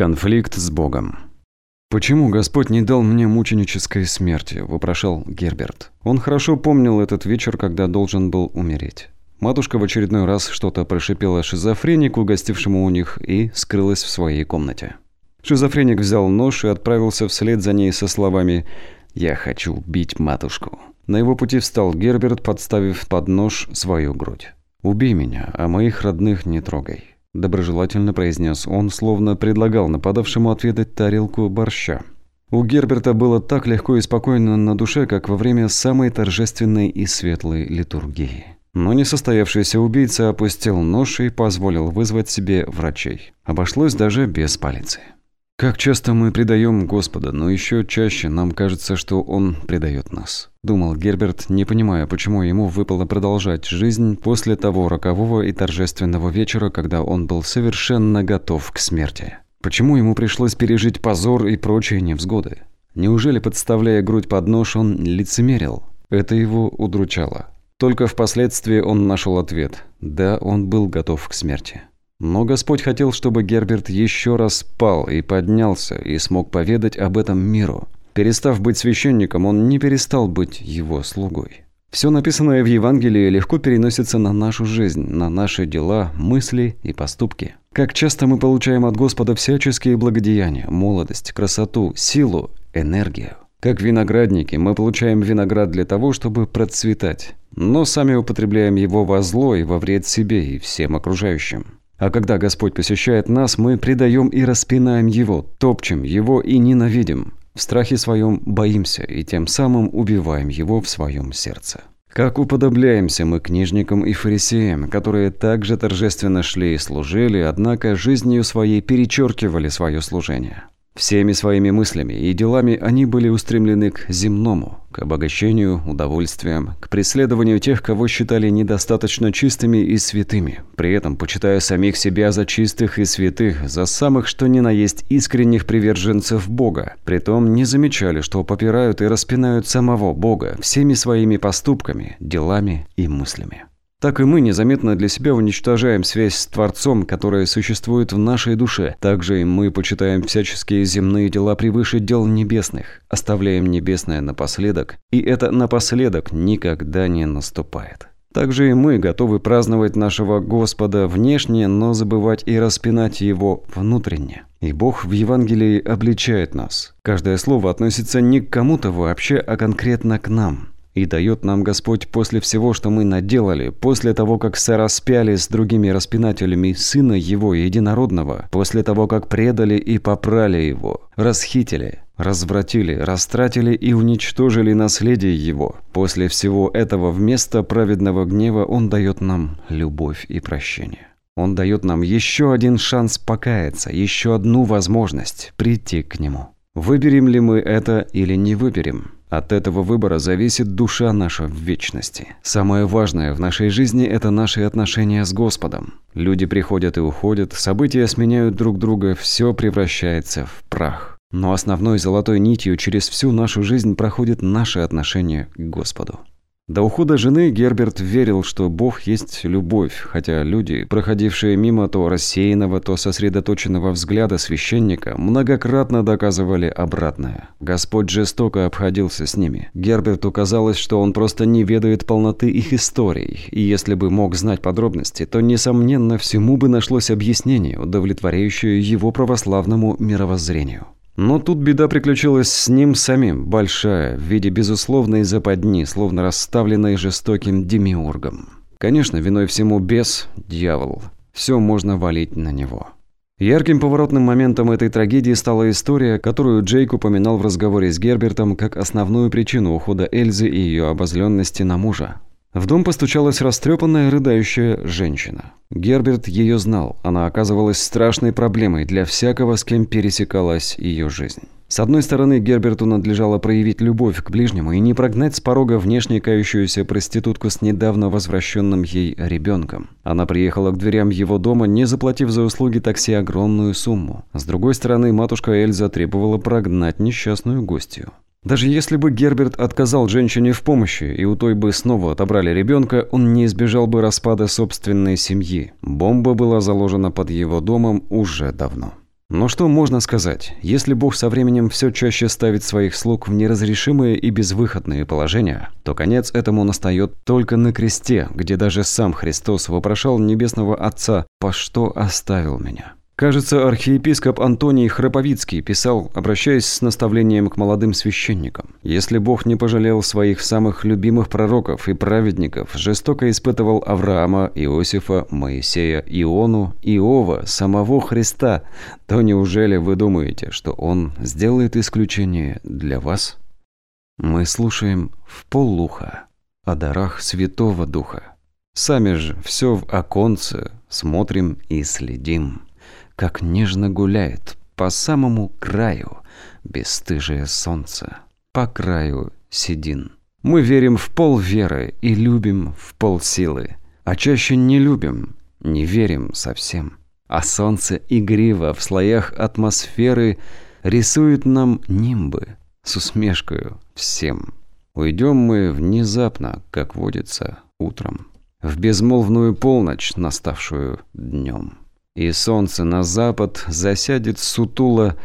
Конфликт с Богом. «Почему Господь не дал мне мученической смерти?» – вопрошал Герберт. Он хорошо помнил этот вечер, когда должен был умереть. Матушка в очередной раз что-то прошипела шизофренику, гостившему у них, и скрылась в своей комнате. Шизофреник взял нож и отправился вслед за ней со словами «Я хочу убить матушку». На его пути встал Герберт, подставив под нож свою грудь. «Убей меня, а моих родных не трогай». – доброжелательно произнес он, словно предлагал нападавшему отведать тарелку борща. У Герберта было так легко и спокойно на душе, как во время самой торжественной и светлой литургии. Но несостоявшийся убийца опустил нож и позволил вызвать себе врачей. Обошлось даже без полиции. Как часто мы предаем Господа, но еще чаще нам кажется, что Он предает нас. Думал Герберт, не понимая, почему ему выпало продолжать жизнь после того рокового и торжественного вечера, когда он был совершенно готов к смерти. Почему ему пришлось пережить позор и прочие невзгоды? Неужели, подставляя грудь под нож, он лицемерил? Это его удручало. Только впоследствии он нашел ответ. Да, он был готов к смерти. Но Господь хотел, чтобы Герберт еще раз пал и поднялся и смог поведать об этом миру. Перестав быть священником, он не перестал быть его слугой. Все написанное в Евангелии легко переносится на нашу жизнь, на наши дела, мысли и поступки. Как часто мы получаем от Господа всяческие благодеяния, молодость, красоту, силу, энергию. Как виноградники, мы получаем виноград для того, чтобы процветать, но сами употребляем его во зло и во вред себе и всем окружающим. А когда Господь посещает нас, мы предаем и распинаем Его, топчем Его и ненавидим. В страхе своем боимся и тем самым убиваем Его в своем сердце. Как уподобляемся мы книжникам и фарисеям, которые также торжественно шли и служили, однако жизнью своей перечеркивали свое служение. Всеми своими мыслями и делами они были устремлены к земному, к обогащению, удовольствиям, к преследованию тех, кого считали недостаточно чистыми и святыми, при этом почитая самих себя за чистых и святых, за самых что ни на есть искренних приверженцев Бога. Притом не замечали, что попирают и распинают самого Бога всеми своими поступками, делами и мыслями так и мы незаметно для себя уничтожаем связь с Творцом, которая существует в нашей душе. Также и мы почитаем всяческие земные дела превыше дел небесных, оставляем небесное напоследок, и это напоследок никогда не наступает. Также и мы готовы праздновать нашего Господа внешне, но забывать и распинать Его внутренне. И Бог в Евангелии обличает нас. Каждое слово относится не к кому-то вообще, а конкретно к нам. И дает нам Господь после всего, что мы наделали, после того, как сораспяли с другими распинателями Сына Его Единородного, после того, как предали и попрали Его, расхитили, развратили, растратили и уничтожили наследие Его. После всего этого вместо праведного гнева Он дает нам любовь и прощение. Он дает нам еще один шанс покаяться, еще одну возможность прийти к Нему. Выберем ли мы это или не выберем? От этого выбора зависит душа наша в вечности. Самое важное в нашей жизни – это наши отношения с Господом. Люди приходят и уходят, события сменяют друг друга, все превращается в прах. Но основной золотой нитью через всю нашу жизнь проходит наше отношение к Господу. До ухода жены Герберт верил, что Бог есть любовь, хотя люди, проходившие мимо то рассеянного, то сосредоточенного взгляда священника, многократно доказывали обратное. Господь жестоко обходился с ними. Герберту казалось, что он просто не ведает полноты их историй, и если бы мог знать подробности, то, несомненно, всему бы нашлось объяснение, удовлетворяющее его православному мировоззрению. Но тут беда приключилась с ним самим, большая, в виде безусловной западни, словно расставленной жестоким демиургом. Конечно, виной всему бес, дьявол. Все можно валить на него. Ярким поворотным моментом этой трагедии стала история, которую Джейк упоминал в разговоре с Гербертом как основную причину ухода Эльзы и ее обозленности на мужа. В дом постучалась растрепанная, рыдающая женщина. Герберт ее знал. Она оказывалась страшной проблемой для всякого, с кем пересекалась ее жизнь. С одной стороны, Герберту надлежало проявить любовь к ближнему и не прогнать с порога внешне кающуюся проститутку с недавно возвращенным ей ребенком. Она приехала к дверям его дома, не заплатив за услуги такси огромную сумму. С другой стороны, матушка Эльза требовала прогнать несчастную гостью. Даже если бы Герберт отказал женщине в помощи, и у той бы снова отобрали ребенка, он не избежал бы распада собственной семьи. Бомба была заложена под его домом уже давно. Но что можно сказать? Если Бог со временем все чаще ставит своих слуг в неразрешимые и безвыходные положения, то конец этому настает только на кресте, где даже сам Христос вопрошал Небесного Отца «По что оставил меня?». Кажется, архиепископ Антоний Храповицкий писал, обращаясь с наставлением к молодым священникам. «Если Бог не пожалел своих самых любимых пророков и праведников, жестоко испытывал Авраама, Иосифа, Моисея, Иону, Иова, самого Христа, то неужели вы думаете, что Он сделает исключение для вас?» Мы слушаем в полуха о дарах Святого Духа. Сами же все в оконце смотрим и следим как нежно гуляет по самому краю бесстыжее солнце, по краю седин. Мы верим в пол веры и любим в пол силы, а чаще не любим, не верим совсем. А солнце игриво в слоях атмосферы рисует нам нимбы с усмешкою всем. Уйдем мы внезапно, как водится, утром, в безмолвную полночь, наставшую днем и солнце на запад засядет сутуло,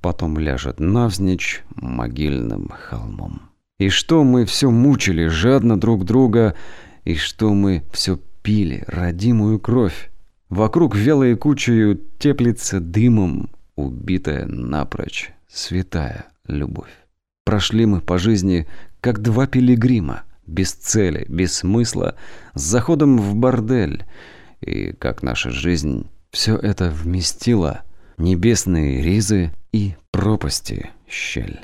потом ляжет навзничь могильным холмом. И что мы все мучили жадно друг друга, и что мы все пили родимую кровь. Вокруг велой кучею теплится дымом, убитая напрочь святая любовь. Прошли мы по жизни, как два пилигрима, без цели, без смысла, с заходом в бордель — и как наша жизнь все это вместило небесные ризы и пропасти щель.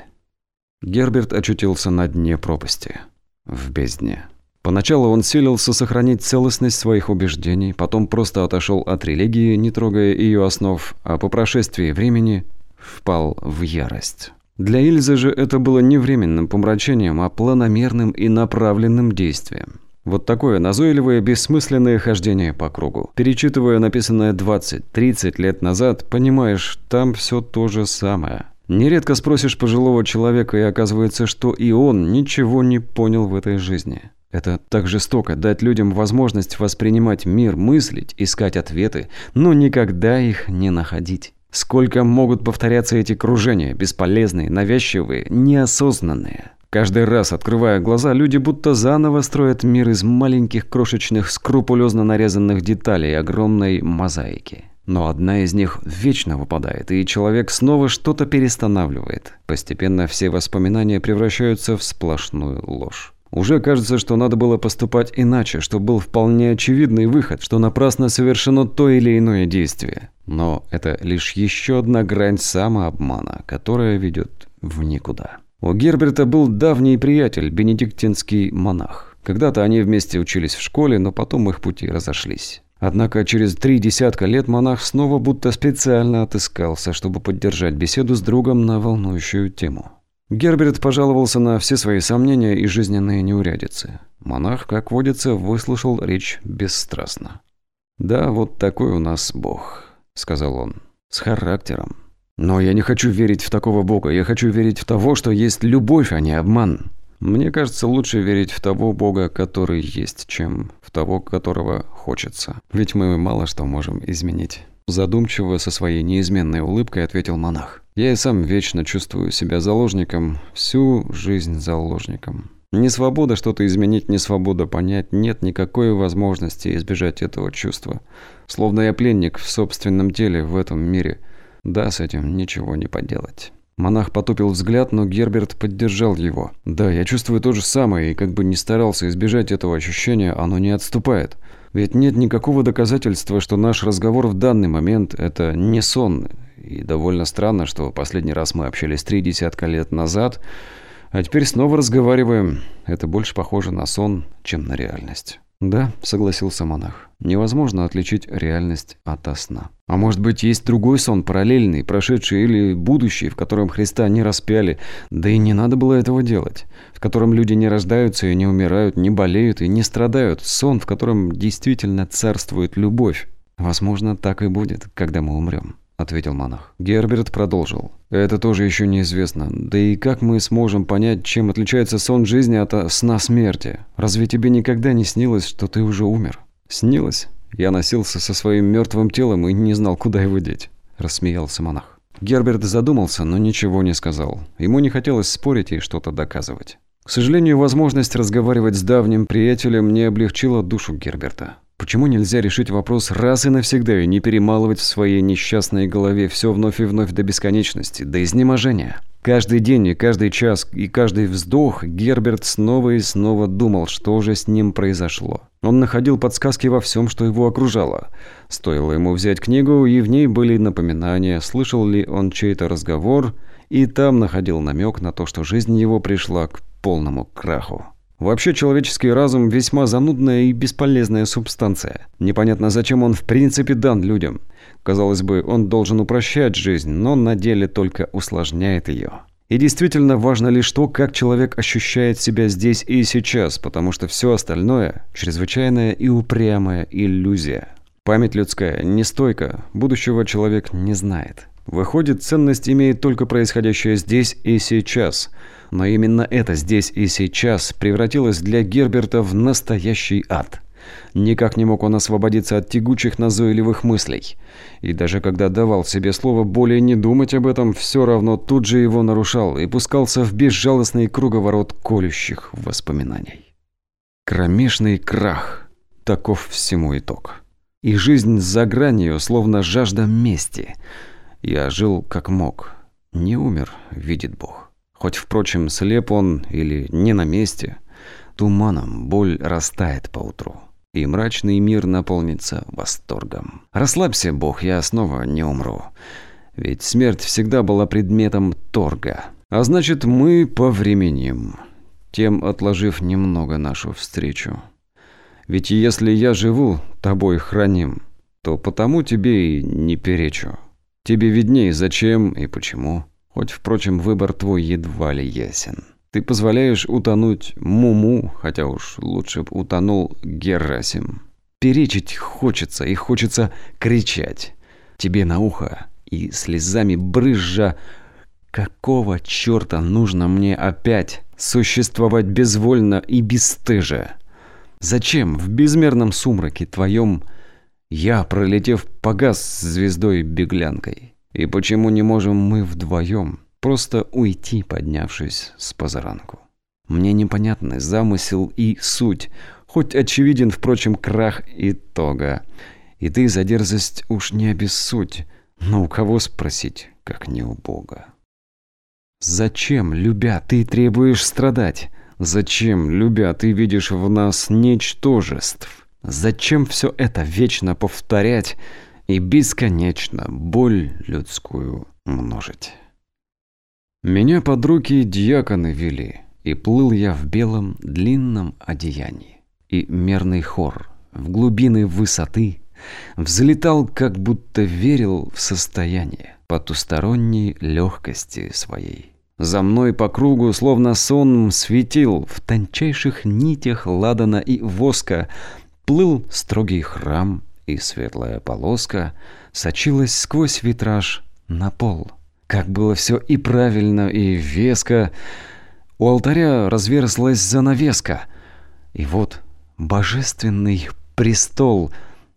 Герберт очутился на дне пропасти, в бездне. Поначалу он силился сохранить целостность своих убеждений, потом просто отошел от религии, не трогая ее основ, а по прошествии времени впал в ярость. Для Ильзы же это было не временным помрачением, а планомерным и направленным действием. Вот такое назойливое, бессмысленное хождение по кругу. Перечитывая написанное 20-30 лет назад, понимаешь, там все то же самое. Нередко спросишь пожилого человека, и оказывается, что и он ничего не понял в этой жизни. Это так жестоко дать людям возможность воспринимать мир, мыслить, искать ответы, но никогда их не находить. Сколько могут повторяться эти кружения, бесполезные, навязчивые, неосознанные. Каждый раз, открывая глаза, люди будто заново строят мир из маленьких крошечных, скрупулезно нарезанных деталей огромной мозаики. Но одна из них вечно выпадает, и человек снова что-то перестанавливает. Постепенно все воспоминания превращаются в сплошную ложь. Уже кажется, что надо было поступать иначе, что был вполне очевидный выход, что напрасно совершено то или иное действие. Но это лишь еще одна грань самообмана, которая ведет в никуда. У Герберта был давний приятель, бенедиктинский монах. Когда-то они вместе учились в школе, но потом их пути разошлись. Однако через три десятка лет монах снова будто специально отыскался, чтобы поддержать беседу с другом на волнующую тему. Герберт пожаловался на все свои сомнения и жизненные неурядицы. Монах, как водится, выслушал речь бесстрастно. «Да, вот такой у нас Бог», — сказал он, — «с характером. Но я не хочу верить в такого бога. Я хочу верить в того, что есть любовь, а не обман. Мне кажется, лучше верить в того бога, который есть, чем в того, которого хочется. Ведь мы мало что можем изменить. Задумчиво со своей неизменной улыбкой ответил монах. Я и сам вечно чувствую себя заложником, всю жизнь заложником. Не свобода что-то изменить, не свобода понять, нет никакой возможности избежать этого чувства. Словно я пленник в собственном теле в этом мире – да, с этим ничего не поделать. Монах потупил взгляд, но Герберт поддержал его. «Да, я чувствую то же самое, и как бы ни старался избежать этого ощущения, оно не отступает. Ведь нет никакого доказательства, что наш разговор в данный момент – это не сон. И довольно странно, что последний раз мы общались три десятка лет назад, а теперь снова разговариваем. Это больше похоже на сон, чем на реальность». «Да», — согласился монах. «Невозможно отличить реальность от сна. А может быть, есть другой сон, параллельный, прошедший или будущий, в котором Христа не распяли, да и не надо было этого делать, в котором люди не рождаются и не умирают, не болеют и не страдают, сон, в котором действительно царствует любовь. Возможно, так и будет, когда мы умрем». – ответил монах. Герберт продолжил. «Это тоже еще неизвестно. Да и как мы сможем понять, чем отличается сон жизни от сна смерти? Разве тебе никогда не снилось, что ты уже умер?» «Снилось. Я носился со своим мертвым телом и не знал, куда его деть. рассмеялся монах. Герберт задумался, но ничего не сказал. Ему не хотелось спорить и что-то доказывать. К сожалению, возможность разговаривать с давним приятелем не облегчила душу Герберта. Почему нельзя решить вопрос раз и навсегда и не перемалывать в своей несчастной голове все вновь и вновь до бесконечности, до изнеможения? Каждый день и каждый час и каждый вздох Герберт снова и снова думал, что же с ним произошло. Он находил подсказки во всем, что его окружало. Стоило ему взять книгу, и в ней были напоминания, слышал ли он чей-то разговор, и там находил намек на то, что жизнь его пришла к полному краху. Вообще человеческий разум весьма занудная и бесполезная субстанция. Непонятно, зачем он в принципе дан людям. Казалось бы, он должен упрощать жизнь, но на деле только усложняет ее. И действительно важно лишь то, как человек ощущает себя здесь и сейчас, потому что все остальное – чрезвычайная и упрямая иллюзия. Память людская нестойка, будущего человек не знает. Выходит, ценность имеет только происходящее здесь и сейчас – но именно это здесь и сейчас превратилось для Герберта в настоящий ад. Никак не мог он освободиться от тягучих назойливых мыслей. И даже когда давал себе слово более не думать об этом, все равно тут же его нарушал и пускался в безжалостный круговорот колющих воспоминаний. Кромешный крах. Таков всему итог. И жизнь за гранью, словно жажда мести. Я жил как мог. Не умер, видит Бог. Хоть, впрочем, слеп он или не на месте, туманом боль растает поутру, и мрачный мир наполнится восторгом. Расслабься, Бог, я снова не умру. Ведь смерть всегда была предметом торга. А значит, мы повременим, тем отложив немного нашу встречу. Ведь если я живу, тобой храним, то потому тебе и не перечу. Тебе видней, зачем и почему. Хоть, впрочем, выбор твой едва ли ясен. Ты позволяешь утонуть Муму, хотя уж лучше б утонул Герасим. Перечить хочется и хочется кричать. Тебе на ухо и слезами брызжа Какого черта нужно мне опять существовать безвольно и бесстыже? Зачем в безмерном сумраке твоем я, пролетев, погас звездой-беглянкой? И почему не можем мы вдвоем просто уйти, поднявшись с позаранку? Мне непонятны замысел и суть, хоть очевиден, впрочем, крах итога. И ты за дерзость уж не обессудь, но у кого спросить, как не у Бога? Зачем, любя, ты требуешь страдать? Зачем, любя, ты видишь в нас ничтожеств? Зачем все это вечно повторять, и бесконечно боль людскую множить. Меня под руки дьяконы вели, и плыл я в белом длинном одеянии. И мерный хор в глубины высоты взлетал, как будто верил в состояние потусторонней легкости своей. За мной по кругу, словно сон, светил в тончайших нитях ладана и воска, плыл строгий храм и светлая полоска сочилась сквозь витраж на пол. Как было все и правильно, и веско. У алтаря разверзлась занавеска. И вот божественный престол.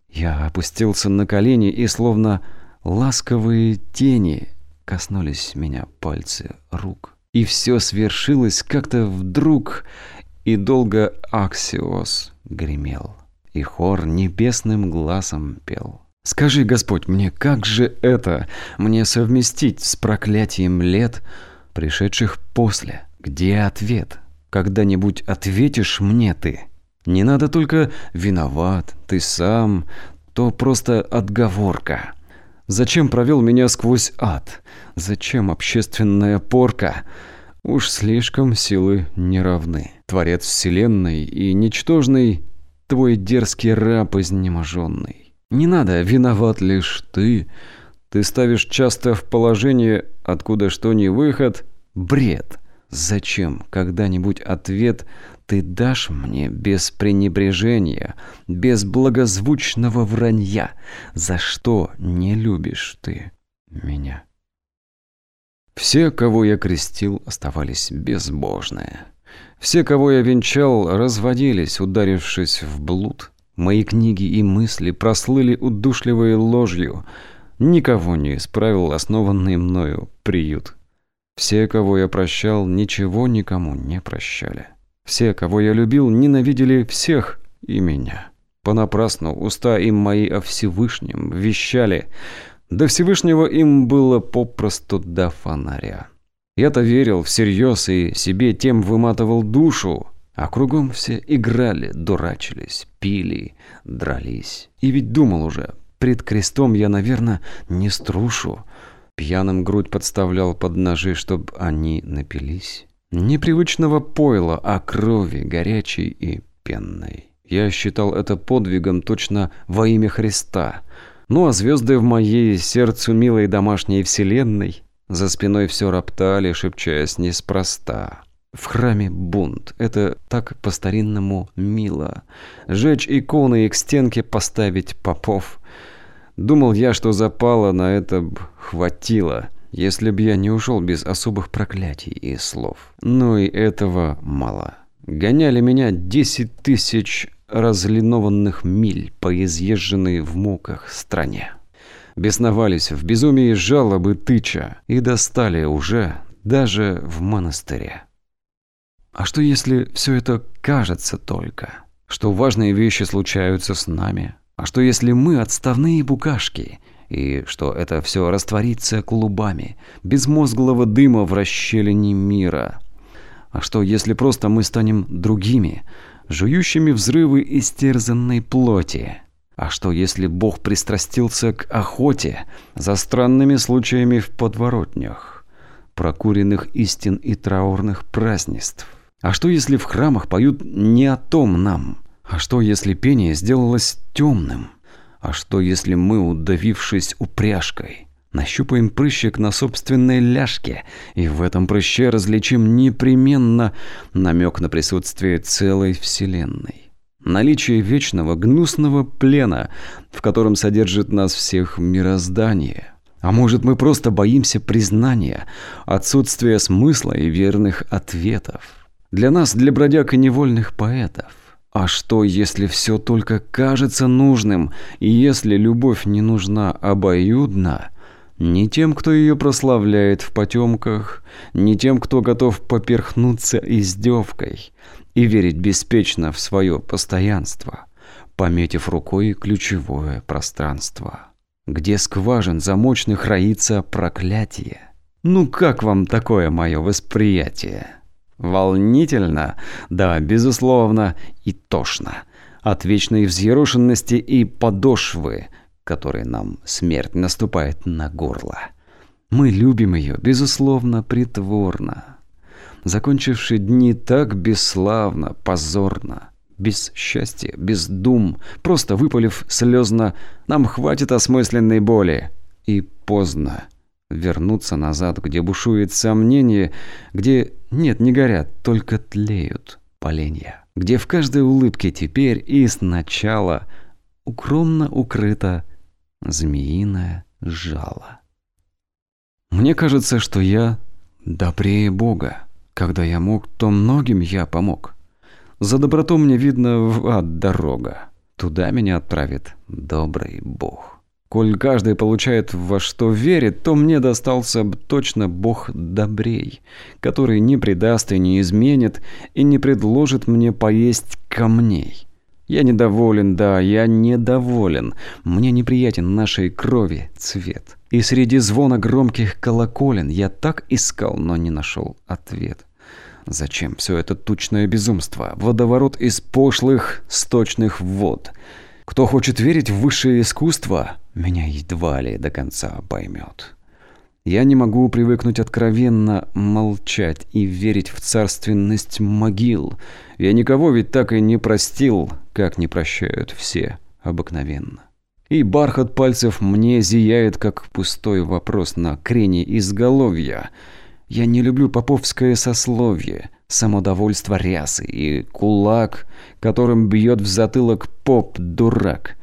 Я опустился на колени, и словно ласковые тени коснулись меня пальцы рук. И все свершилось как-то вдруг, и долго Аксиос гремел и хор небесным глазом пел. «Скажи, Господь, мне как же это мне совместить с проклятием лет, пришедших после? Где ответ? Когда-нибудь ответишь мне ты? Не надо только «виноват», «ты сам», то просто отговорка. Зачем провел меня сквозь ад? Зачем общественная порка?» Уж слишком силы неравны. Творец вселенной и ничтожный твой дерзкий раб изнеможенный. Не надо, виноват лишь ты. Ты ставишь часто в положение, откуда что не выход, бред. Зачем когда-нибудь ответ ты дашь мне без пренебрежения, без благозвучного вранья? За что не любишь ты меня? Все, кого я крестил, оставались безбожные. Все, кого я венчал, разводились, ударившись в блуд. Мои книги и мысли прослыли удушливой ложью. никого не исправил основанный мною приют. Все, кого я прощал, ничего никому не прощали. Все, кого я любил, ненавидели всех и меня. Понапрасну уста им мои о Всевышнем вещали. До Всевышнего им было попросту до фонаря. Я-то верил всерьез и себе тем выматывал душу, а кругом все играли, дурачились, пили, дрались. И ведь думал уже, пред крестом я, наверное, не струшу. Пьяным грудь подставлял под ножи, чтоб они напились. Непривычного пойла, а крови горячей и пенной. Я считал это подвигом точно во имя Христа. Ну а звезды в моей сердцу милой домашней вселенной за спиной все роптали, шепчаясь неспроста. В храме бунт. Это так по-старинному мило. Жечь иконы и к стенке поставить попов. Думал я, что запала на это б хватило, если б я не ушел без особых проклятий и слов. Но и этого мало. Гоняли меня десять тысяч разлинованных миль по изъезженной в муках стране. Бесновались в безумии жалобы тыча и достали уже даже в монастыре. А что если все это кажется только? Что важные вещи случаются с нами? А что если мы отставные букашки? И что это все растворится клубами безмозглого дыма в расщелине мира? А что если просто мы станем другими, жующими взрывы истерзанной плоти? А что если Бог пристрастился к охоте за странными случаями в подворотнях, прокуренных истин и траурных празднеств? А что, если в храмах поют не о том нам? А что, если пение сделалось темным? А что, если мы, удавившись упряжкой, нащупаем прыщик на собственной ляжке, и в этом прыще различим непременно намек на присутствие целой вселенной? Наличие вечного гнусного плена, в котором содержит нас всех мироздание – а может, мы просто боимся признания, отсутствия смысла и верных ответов? Для нас, для бродяг и невольных поэтов. А что, если все только кажется нужным, и если любовь не нужна обоюдно? Не тем, кто ее прославляет в потемках, не тем, кто готов поперхнуться издевкой и верить беспечно в свое постоянство, пометив рукой ключевое пространство, где скважин замочных роится проклятие. Ну как вам такое мое восприятие? Волнительно, да, безусловно, и тошно. От вечной взъерошенности и подошвы, которой нам смерть наступает на горло. Мы любим ее, безусловно, притворно. Закончившие дни так бесславно, позорно, без счастья, без дум, просто выпалив слезно «нам хватит осмысленной боли» и поздно вернуться назад, где бушует сомнение, где нет, не горят, только тлеют поленья, где в каждой улыбке теперь и сначала укромно укрыто змеиное жало. Мне кажется, что я добрее Бога. Когда я мог, то многим я помог. За доброту мне видно в ад дорога. Туда меня отправит добрый Бог. Коль каждый получает во что верит, то мне достался точно бог добрей, который не предаст и не изменит, и не предложит мне поесть камней. Я недоволен, да, я недоволен. Мне неприятен нашей крови цвет. И среди звона громких колоколен я так искал, но не нашел ответ. Зачем все это тучное безумство? Водоворот из пошлых сточных вод — кто хочет верить в высшее искусство, меня едва ли до конца поймет. Я не могу привыкнуть откровенно молчать и верить в царственность могил. Я никого ведь так и не простил, как не прощают все обыкновенно. И бархат пальцев мне зияет, как пустой вопрос на крене изголовья. Я не люблю поповское сословие, самодовольство рясы и кулак, которым бьет в затылок поп-дурак,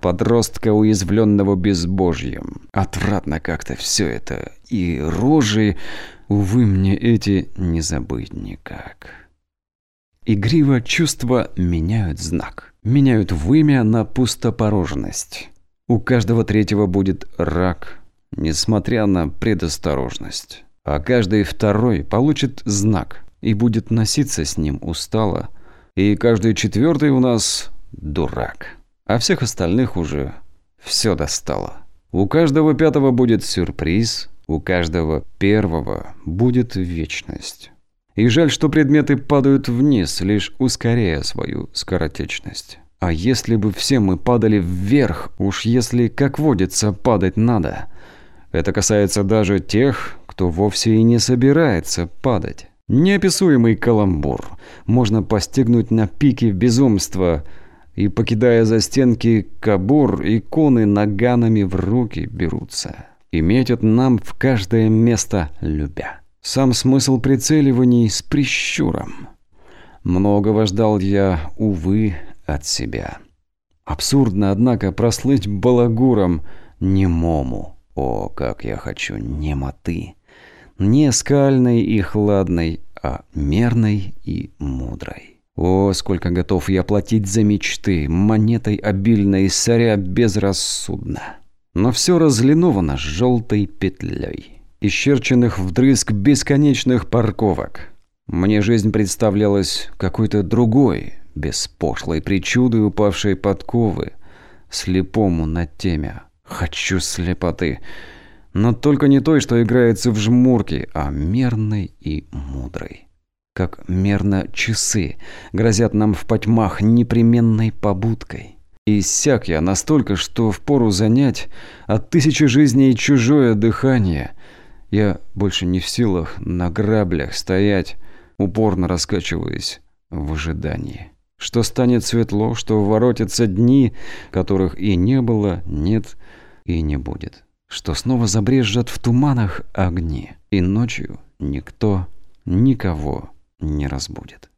подростка, уязвленного безбожьем. Отвратно как-то все это, и рожи, увы, мне эти не забыть никак. Игриво чувства меняют знак, меняют вымя на пустопорожность. У каждого третьего будет рак, несмотря на предосторожность. А каждый второй получит знак и будет носиться с ним устало. И каждый четвертый у нас дурак. А всех остальных уже все достало. У каждого пятого будет сюрприз, у каждого первого будет вечность. И жаль, что предметы падают вниз, лишь ускоряя свою скоротечность. А если бы все мы падали вверх, уж если, как водится, падать надо. Это касается даже тех, кто вовсе и не собирается падать. Неописуемый каламбур можно постигнуть на пике безумства, и, покидая за стенки кабур, иконы наганами в руки берутся и метят нам в каждое место любя. Сам смысл прицеливаний с прищуром. Многого ждал я, увы, от себя. Абсурдно, однако, прослыть балагуром немому. О, как я хочу немоты. Не скальной и хладной, а мерной и мудрой. О, сколько готов я платить за мечты, монетой обильной, соря безрассудно. Но все разлиновано желтой петлей, исчерченных вдрызг бесконечных парковок. Мне жизнь представлялась какой-то другой, без пошлой причуды упавшей подковы, слепому на теме. Хочу слепоты. Но только не той, что играется в жмурки, а мерной и мудрой. Как мерно часы грозят нам в потьмах непременной побудкой. И иссяк я настолько, что впору занять от тысячи жизней чужое дыхание. Я больше не в силах на граблях стоять, упорно раскачиваясь в ожидании что станет светло, что воротятся дни, которых и не было, нет и не будет, что снова забрежжат в туманах огни, и ночью никто никого не разбудит.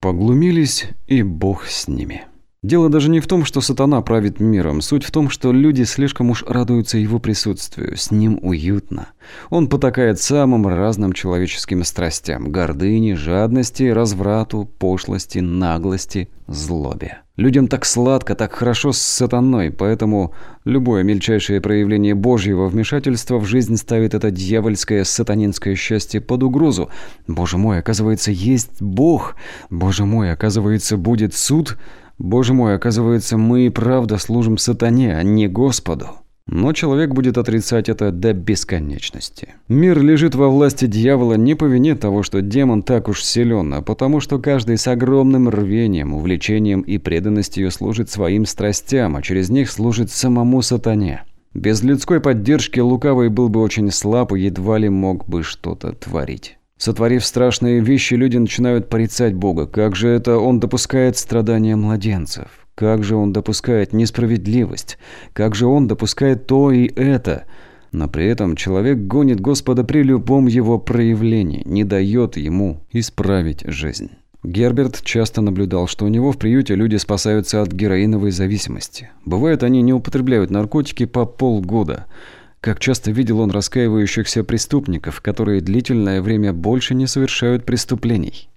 Поглумились, и Бог с ними. Дело даже не в том, что сатана правит миром. Суть в том, что люди слишком уж радуются его присутствию. С ним уютно. Он потакает самым разным человеческим страстям. Гордыне, жадности, разврату, пошлости, наглости, злобе. Людям так сладко, так хорошо с сатаной, поэтому любое мельчайшее проявление Божьего вмешательства в жизнь ставит это дьявольское сатанинское счастье под угрозу. Боже мой, оказывается, есть Бог. Боже мой, оказывается, будет суд. Боже мой, оказывается, мы и правда служим сатане, а не Господу. Но человек будет отрицать это до бесконечности. Мир лежит во власти дьявола не по вине того, что демон так уж силен, а потому что каждый с огромным рвением, увлечением и преданностью служит своим страстям, а через них служит самому сатане. Без людской поддержки лукавый был бы очень слаб и едва ли мог бы что-то творить. Сотворив страшные вещи, люди начинают порицать Бога. Как же это он допускает страдания младенцев? Как же он допускает несправедливость? Как же он допускает то и это? Но при этом человек гонит Господа при любом его проявлении, не дает ему исправить жизнь. Герберт часто наблюдал, что у него в приюте люди спасаются от героиновой зависимости. Бывает, они не употребляют наркотики по полгода – как часто видел он раскаивающихся преступников, которые длительное время больше не совершают преступлений.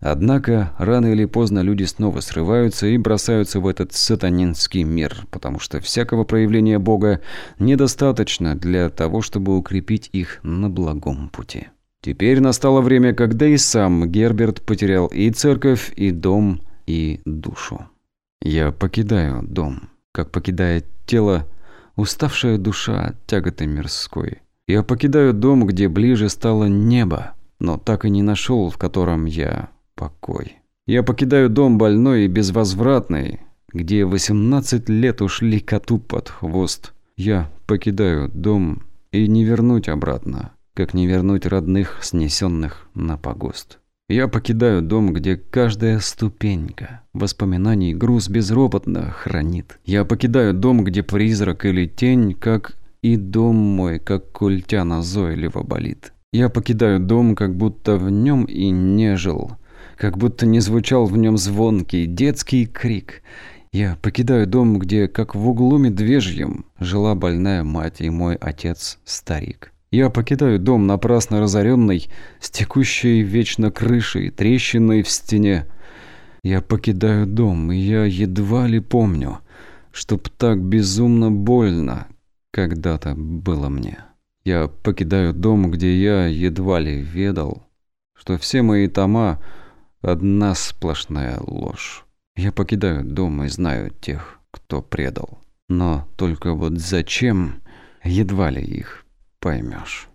Однако, рано или поздно люди снова срываются и бросаются в этот сатанинский мир, потому что всякого проявления Бога недостаточно для того, чтобы укрепить их на благом пути. Теперь настало время, когда и сам Герберт потерял и церковь, и дом, и душу. «Я покидаю дом, как покидает тело уставшая душа от тяготы мирской. Я покидаю дом, где ближе стало небо, но так и не нашел, в котором я покой. Я покидаю дом больной и безвозвратный, где 18 лет ушли коту под хвост. Я покидаю дом и не вернуть обратно, как не вернуть родных, снесенных на погост. Я покидаю дом, где каждая ступенька воспоминаний груз безропотно хранит. Я покидаю дом, где призрак или тень, как и дом мой, как культя назойливо болит. Я покидаю дом, как будто в нем и не жил, как будто не звучал в нем звонкий детский крик. Я покидаю дом, где, как в углу медвежьем, жила больная мать и мой отец-старик. Я покидаю дом, напрасно разоренный, с текущей вечно крышей, трещиной в стене. Я покидаю дом, и я едва ли помню, чтоб так безумно больно когда-то было мне. Я покидаю дом, где я едва ли ведал, что все мои тома – одна сплошная ложь. Я покидаю дом и знаю тех, кто предал. Но только вот зачем, едва ли их поймешь.